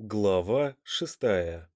Глава шестая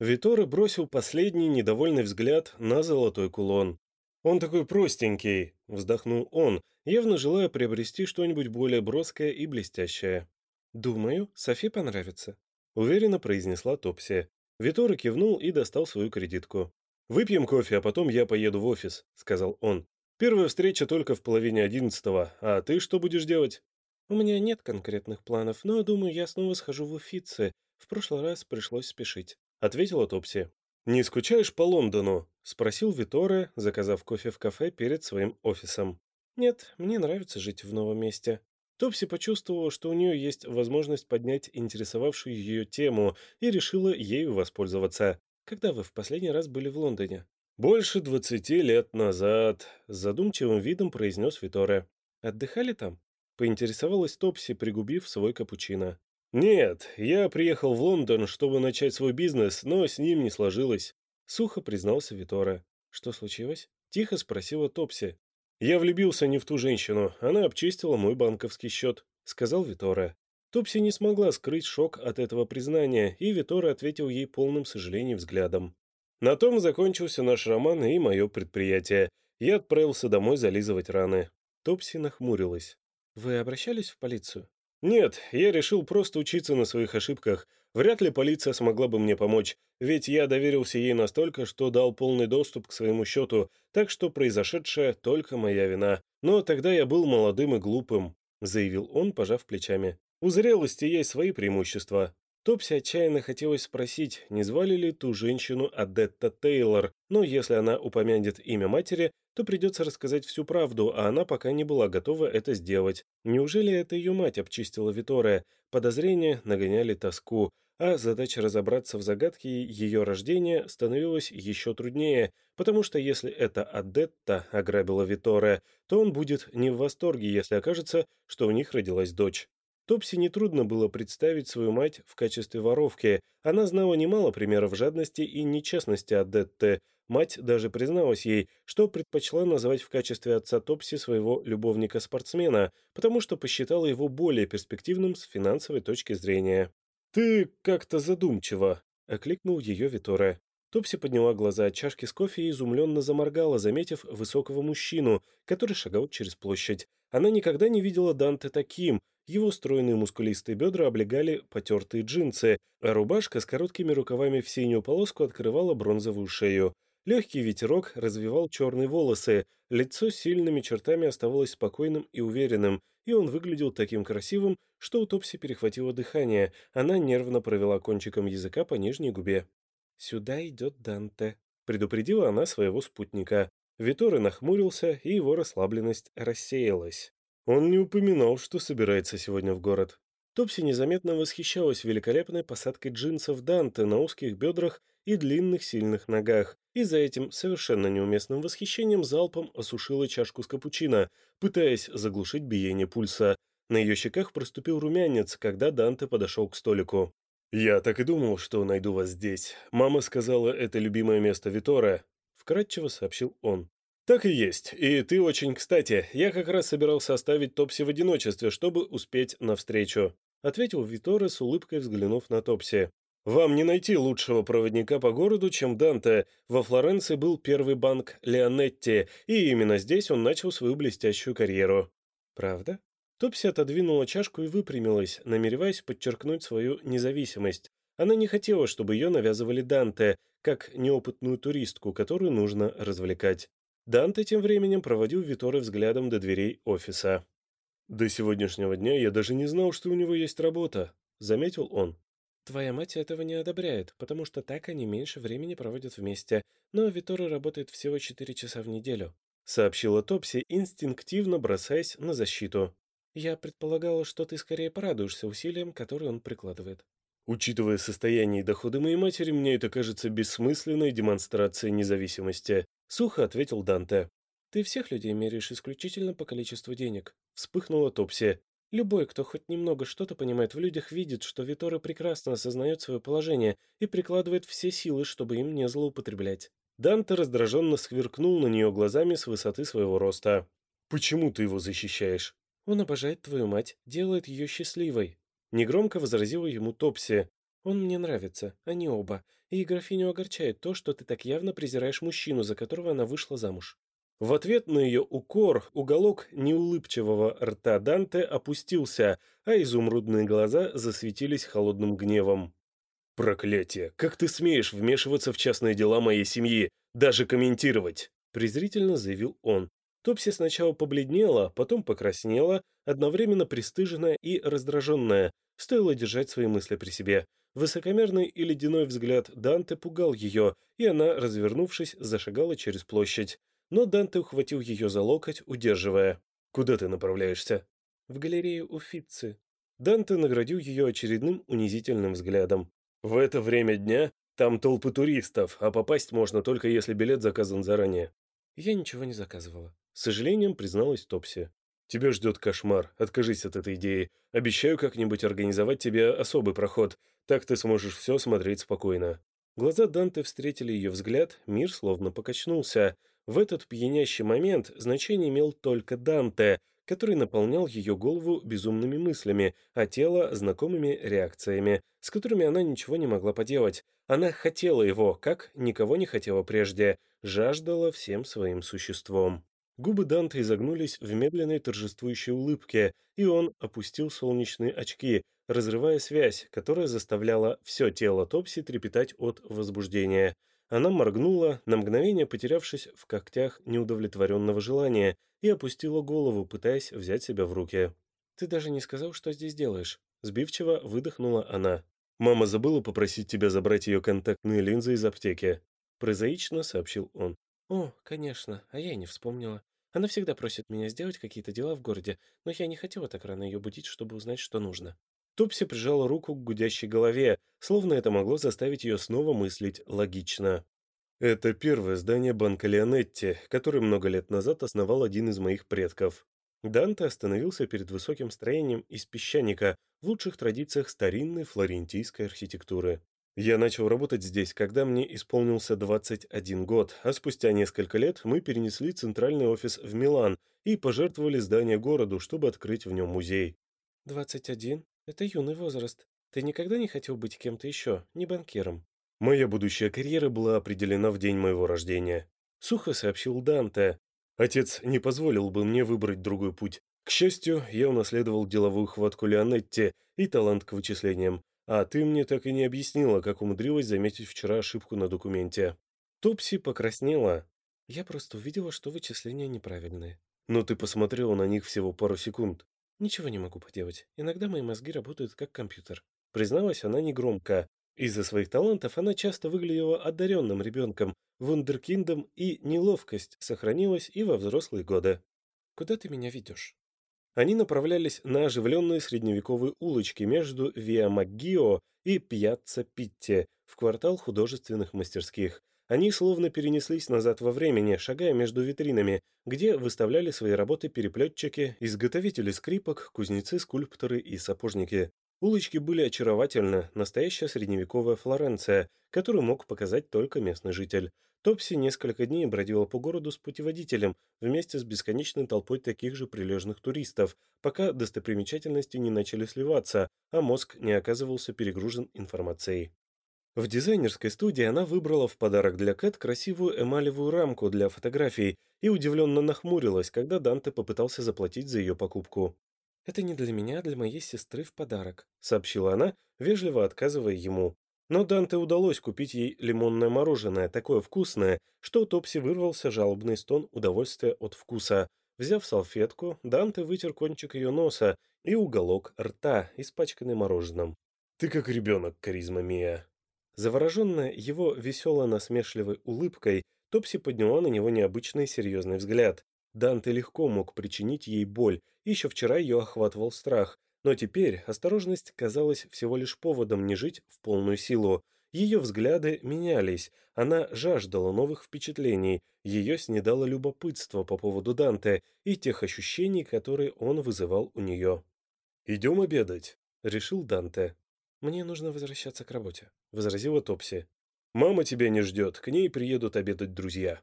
Виторе бросил последний недовольный взгляд на золотой кулон. «Он такой простенький», — вздохнул он, явно желая приобрести что-нибудь более броское и блестящее. «Думаю, Софи понравится», — уверенно произнесла Топси. Виторе кивнул и достал свою кредитку. «Выпьем кофе, а потом я поеду в офис», — сказал он. «Первая встреча только в половине одиннадцатого, а ты что будешь делать?» У меня нет конкретных планов, но, думаю, я снова схожу в Уфицы. В прошлый раз пришлось спешить», — ответила Топси. «Не скучаешь по Лондону?» — спросил Виторе, заказав кофе в кафе перед своим офисом. «Нет, мне нравится жить в новом месте». Топси почувствовала, что у нее есть возможность поднять интересовавшую ее тему и решила ею воспользоваться. «Когда вы в последний раз были в Лондоне?» «Больше двадцати лет назад», — с задумчивым видом произнес Виторе. «Отдыхали там?» Поинтересовалась Топси, пригубив свой капучино. «Нет, я приехал в Лондон, чтобы начать свой бизнес, но с ним не сложилось», — сухо признался Витора. «Что случилось?» — тихо спросила Топси. «Я влюбился не в ту женщину, она обчистила мой банковский счет», — сказал Витора. Топси не смогла скрыть шок от этого признания, и Витора ответил ей полным сожалением взглядом. На том закончился наш роман и мое предприятие. Я отправился домой зализывать раны. Топси нахмурилась. Вы обращались в полицию? Нет, я решил просто учиться на своих ошибках. Вряд ли полиция смогла бы мне помочь, ведь я доверился ей настолько, что дал полный доступ к своему счету, так что произошедшее только моя вина. Но тогда я был молодым и глупым, заявил он, пожав плечами. У зрелости есть свои преимущества. Топси отчаянно хотелось спросить, не звали ли ту женщину Адетта Тейлор, но если она упомянет имя матери, то придется рассказать всю правду, а она пока не была готова это сделать. Неужели это ее мать обчистила Витория? Подозрения нагоняли тоску, а задача разобраться в загадке ее рождения становилась еще труднее, потому что если это Адетта ограбила Витория, то он будет не в восторге, если окажется, что у них родилась дочь. Топси нетрудно было представить свою мать в качестве воровки. Она знала немало примеров жадности и нечестности от Детте. Мать даже призналась ей, что предпочла назвать в качестве отца Топси своего любовника-спортсмена, потому что посчитала его более перспективным с финансовой точки зрения. «Ты как-то задумчиво», — окликнул ее Виторе. Топси подняла глаза от чашки с кофе и изумленно заморгала, заметив высокого мужчину, который шагал через площадь. Она никогда не видела Данте таким, его стройные мускулистые бедра облегали потертые джинсы, а рубашка с короткими рукавами в синюю полоску открывала бронзовую шею. Легкий ветерок развивал черные волосы, лицо с сильными чертами оставалось спокойным и уверенным, и он выглядел таким красивым, что у Топси перехватило дыхание, она нервно провела кончиком языка по нижней губе. «Сюда идет Данте», — предупредила она своего спутника. Виторе нахмурился, и его расслабленность рассеялась. Он не упоминал, что собирается сегодня в город. Топси незаметно восхищалась великолепной посадкой джинсов Данте на узких бедрах и длинных сильных ногах, и за этим совершенно неуместным восхищением залпом осушила чашку с капучино, пытаясь заглушить биение пульса. На ее щеках проступил румянец, когда Данте подошел к столику. «Я так и думал, что найду вас здесь. Мама сказала, это любимое место Витора», — вкратчиво сообщил он. «Так и есть. И ты очень кстати. Я как раз собирался оставить Топси в одиночестве, чтобы успеть навстречу», — ответил Виторе с улыбкой, взглянув на Топси. «Вам не найти лучшего проводника по городу, чем Данте. Во Флоренции был первый банк Леонетти, и именно здесь он начал свою блестящую карьеру». «Правда?» Топси отодвинула чашку и выпрямилась, намереваясь подчеркнуть свою независимость. Она не хотела, чтобы ее навязывали Данте, как неопытную туристку, которую нужно развлекать. Данте тем временем проводил Виторы взглядом до дверей офиса. «До сегодняшнего дня я даже не знал, что у него есть работа», — заметил он. «Твоя мать этого не одобряет, потому что так они меньше времени проводят вместе, но Витора работает всего четыре часа в неделю», — сообщила Топси, инстинктивно бросаясь на защиту. «Я предполагала, что ты скорее порадуешься усилиям, которые он прикладывает». Учитывая состояние и доходы моей матери, мне это кажется бессмысленной демонстрацией независимости. Сухо ответил Данте. «Ты всех людей меряешь исключительно по количеству денег», — вспыхнула Топси. «Любой, кто хоть немного что-то понимает в людях, видит, что Витора прекрасно осознает свое положение и прикладывает все силы, чтобы им не злоупотреблять». Данте раздраженно сверкнул на нее глазами с высоты своего роста. «Почему ты его защищаешь?» «Он обожает твою мать, делает ее счастливой». Негромко возразила ему Топси. «Он мне нравится, они оба. И графиню огорчает то, что ты так явно презираешь мужчину, за которого она вышла замуж». В ответ на ее укор уголок неулыбчивого рта Данте опустился, а изумрудные глаза засветились холодным гневом. «Проклятие! Как ты смеешь вмешиваться в частные дела моей семьи? Даже комментировать!» презрительно заявил он. Топси сначала побледнела, потом покраснела, одновременно пристыженная и раздраженная. Стоило держать свои мысли при себе. Высокомерный и ледяной взгляд Данте пугал ее, и она, развернувшись, зашагала через площадь. Но Данте ухватил ее за локоть, удерживая. «Куда ты направляешься?» «В галерею Уффици». Данте наградил ее очередным унизительным взглядом. «В это время дня там толпы туристов, а попасть можно только если билет заказан заранее». «Я ничего не заказывала», — с сожалением призналась Топси. «Тебя ждет кошмар. Откажись от этой идеи. Обещаю как-нибудь организовать тебе особый проход. Так ты сможешь все смотреть спокойно». Глаза Данте встретили ее взгляд, мир словно покачнулся. В этот пьянящий момент значение имел только Данте, который наполнял ее голову безумными мыслями, а тело – знакомыми реакциями, с которыми она ничего не могла поделать. Она хотела его, как никого не хотела прежде, жаждала всем своим существом. Губы Данте изогнулись в медленной торжествующей улыбке, и он опустил солнечные очки, разрывая связь, которая заставляла все тело Топси трепетать от возбуждения. Она моргнула, на мгновение потерявшись в когтях неудовлетворенного желания, и опустила голову, пытаясь взять себя в руки. «Ты даже не сказал, что здесь делаешь?» Сбивчиво выдохнула она. «Мама забыла попросить тебя забрать ее контактные линзы из аптеки», прозаично сообщил он. «О, конечно, а я и не вспомнила. Она всегда просит меня сделать какие-то дела в городе, но я не хотела так рано ее будить, чтобы узнать, что нужно». Топси прижала руку к гудящей голове, словно это могло заставить ее снова мыслить логично. Это первое здание банка Леонетти, который много лет назад основал один из моих предков. Данте остановился перед высоким строением из песчаника в лучших традициях старинной флорентийской архитектуры. Я начал работать здесь, когда мне исполнился 21 год, а спустя несколько лет мы перенесли центральный офис в Милан и пожертвовали здание городу, чтобы открыть в нем музей. 21? Это юный возраст. Ты никогда не хотел быть кем-то еще, не банкиром? Моя будущая карьера была определена в день моего рождения. Сухо сообщил Данте. Отец не позволил бы мне выбрать другой путь. К счастью, я унаследовал деловую хватку Леонетти и талант к вычислениям. А ты мне так и не объяснила, как умудрилась заметить вчера ошибку на документе. Топси покраснела. Я просто увидела, что вычисления неправильные. Но ты посмотрела на них всего пару секунд. Ничего не могу поделать. Иногда мои мозги работают как компьютер. Призналась она негромко. Из-за своих талантов она часто выглядела одаренным ребенком, вундеркиндом, и неловкость сохранилась и во взрослые годы. «Куда ты меня ведешь?» Они направлялись на оживленные средневековые улочки между Виа Маггио и Пьяцца Питти в квартал художественных мастерских. Они словно перенеслись назад во времени, шагая между витринами, где выставляли свои работы переплетчики, изготовители скрипок, кузнецы, скульпторы и сапожники. Улочки были очаровательны, настоящая средневековая Флоренция, которую мог показать только местный житель. Топси несколько дней бродила по городу с путеводителем вместе с бесконечной толпой таких же прилежных туристов, пока достопримечательности не начали сливаться, а мозг не оказывался перегружен информацией. В дизайнерской студии она выбрала в подарок для Кэт красивую эмалевую рамку для фотографий и удивленно нахмурилась, когда Данте попытался заплатить за ее покупку. «Это не для меня, а для моей сестры в подарок», — сообщила она, вежливо отказывая ему. Но Данте удалось купить ей лимонное мороженое, такое вкусное, что у Топси вырвался жалобный стон удовольствия от вкуса. Взяв салфетку, Данте вытер кончик ее носа и уголок рта, испачканный мороженым. «Ты как ребенок, Каризма Мия». Завороженная его весело-насмешливой улыбкой, Топси подняла на него необычный серьезный взгляд. Данте легко мог причинить ей боль, еще вчера ее охватывал страх, но теперь осторожность казалась всего лишь поводом не жить в полную силу. Ее взгляды менялись, она жаждала новых впечатлений, ее снедало любопытство по поводу Данте и тех ощущений, которые он вызывал у нее. «Идем обедать», — решил Данте. «Мне нужно возвращаться к работе», — возразила Топси. «Мама тебя не ждет, к ней приедут обедать друзья».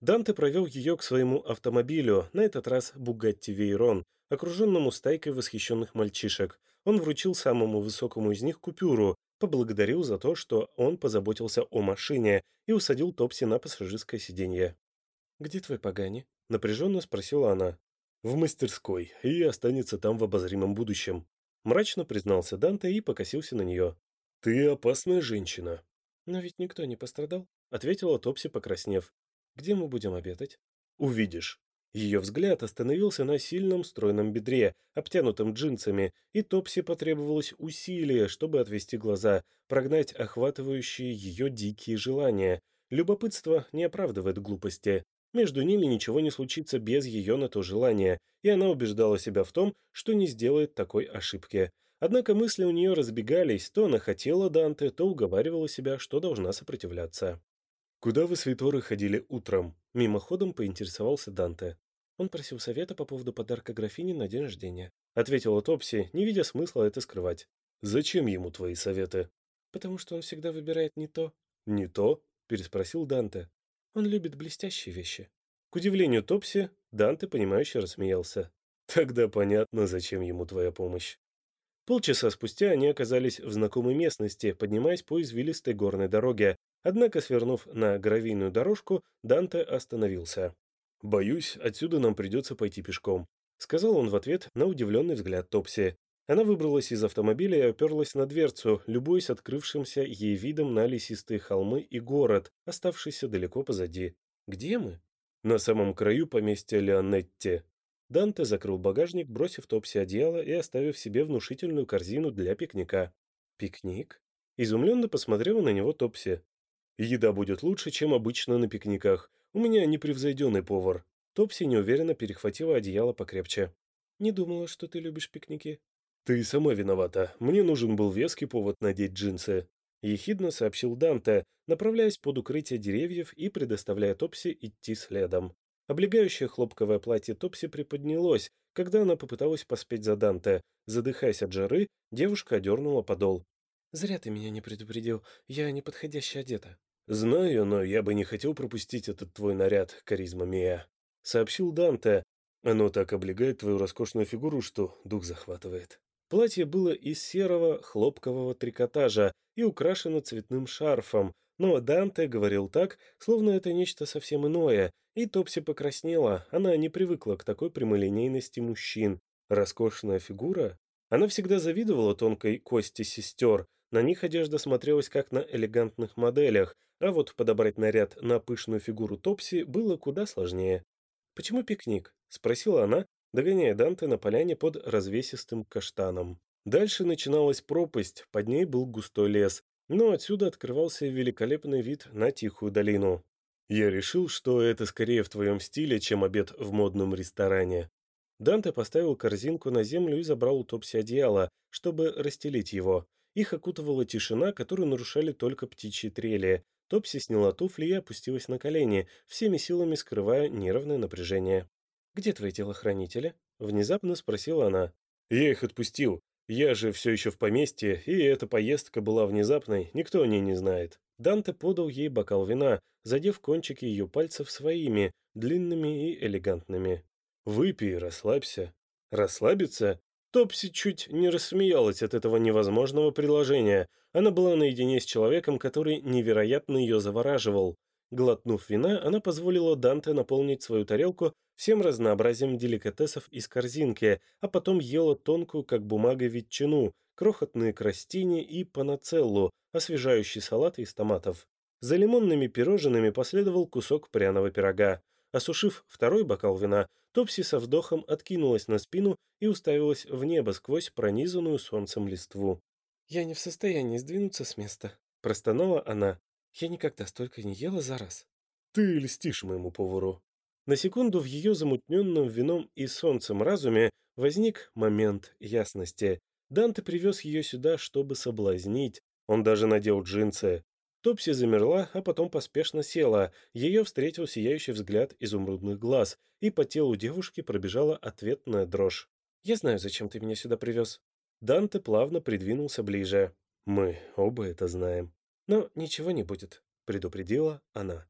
Данте провел ее к своему автомобилю, на этот раз Бугатти Вейрон, окруженному стайкой восхищенных мальчишек. он вручил самому высокому из них купюру, поблагодарил за то, что он позаботился о машине и усадил Топси на пассажирское сиденье. «Где твой Пагани?» — напряженно спросила она. «В мастерской, и останется там в обозримом будущем», — мрачно признался Данте и покосился на нее. «Ты опасная женщина». «Но ведь никто не пострадал», — ответила Топси, покраснев. «Где мы будем обедать?» «Увидишь». Ее взгляд остановился на сильном стройном бедре, обтянутом джинсами, и Топси потребовалось усилие, чтобы отвести глаза, прогнать охватывающие ее дикие желания. Любопытство не оправдывает глупости. Между ними ничего не случится без ее на то желания, и она убеждала себя в том, что не сделает такой ошибки. Однако мысли у нее разбегались, то она хотела Данте, то уговаривала себя, что должна сопротивляться. «Куда вы с Виторой ходили утром?» Мимоходом поинтересовался Данте. Он просил совета по поводу подарка графине на день рождения. Ответила Топси, не видя смысла это скрывать. «Зачем ему твои советы?» «Потому что он всегда выбирает не то». «Не то?» – переспросил Данте. «Он любит блестящие вещи». К удивлению Топси, Данте, понимающе рассмеялся. «Тогда понятно, зачем ему твоя помощь». Полчаса спустя они оказались в знакомой местности, поднимаясь по извилистой горной дороге, Однако, свернув на гравийную дорожку, Данте остановился. «Боюсь, отсюда нам придется пойти пешком», — сказал он в ответ на удивленный взгляд Топси. Она выбралась из автомобиля и оперлась на дверцу, любуясь открывшимся ей видом на лесистые холмы и город, оставшийся далеко позади. «Где мы?» «На самом краю поместья Леонетти». Данте закрыл багажник, бросив Топси одеяло и оставив себе внушительную корзину для пикника. «Пикник?» Изумленно посмотрела на него Топси. Еда будет лучше, чем обычно на пикниках. У меня непревзойденный повар. Топси неуверенно перехватила одеяло покрепче. Не думала, что ты любишь пикники. Ты сама виновата. Мне нужен был веский повод надеть джинсы. Ехидно сообщил Данте, направляясь под укрытие деревьев и предоставляя Топси идти следом. Облегающее хлопковое платье Топси приподнялось, когда она попыталась поспеть за Данте. Задыхаясь от жары, девушка одернула подол. «Зря ты меня не предупредил. Я неподходяще одета». «Знаю, но я бы не хотел пропустить этот твой наряд, Каризма Мия», — сообщил Данте. «Оно так облегает твою роскошную фигуру, что дух захватывает». Платье было из серого хлопкового трикотажа и украшено цветным шарфом, но Данте говорил так, словно это нечто совсем иное, и Топси покраснела, она не привыкла к такой прямолинейности мужчин. Роскошная фигура? Она всегда завидовала тонкой кости сестер, на них одежда смотрелась как на элегантных моделях, а вот подобрать наряд на пышную фигуру Топси было куда сложнее. «Почему пикник?» – спросила она, догоняя Данте на поляне под развесистым каштаном. Дальше начиналась пропасть, под ней был густой лес, но отсюда открывался великолепный вид на тихую долину. «Я решил, что это скорее в твоем стиле, чем обед в модном ресторане». Данте поставил корзинку на землю и забрал у Топси одеяло, чтобы расстелить его. Их окутывала тишина, которую нарушали только птичьи трели, Топси сняла туфли и опустилась на колени, всеми силами скрывая нервное напряжение. «Где твои телохранители?» – внезапно спросила она. «Я их отпустил. Я же все еще в поместье, и эта поездка была внезапной, никто о ней не знает». Данте подал ей бокал вина, задев кончики ее пальцев своими, длинными и элегантными. «Выпей, расслабься». «Расслабиться? Топси чуть не рассмеялась от этого невозможного предложения. Она была наедине с человеком, который невероятно ее завораживал. Глотнув вина, она позволила Данте наполнить свою тарелку всем разнообразием деликатесов из корзинки, а потом ела тонкую, как бумага, ветчину, крохотные крастини и панацеллу, освежающий салат из томатов. За лимонными пирожными последовал кусок пряного пирога. Осушив второй бокал вина, Топси со вздохом откинулась на спину и уставилась в небо сквозь пронизанную солнцем листву. «Я не в состоянии сдвинуться с места», — простонала она. «Я никогда столько не ела за раз». «Ты льстишь моему повару». На секунду в ее замутненном вином и солнцем разуме возник момент ясности. Данте привез ее сюда, чтобы соблазнить. Он даже надел джинсы. Топси замерла, а потом поспешно села. Ее встретил сияющий взгляд изумрудных глаз, и по телу девушки пробежала ответная дрожь. «Я знаю, зачем ты меня сюда привез». Данте плавно придвинулся ближе. «Мы оба это знаем». «Но ничего не будет», — предупредила она.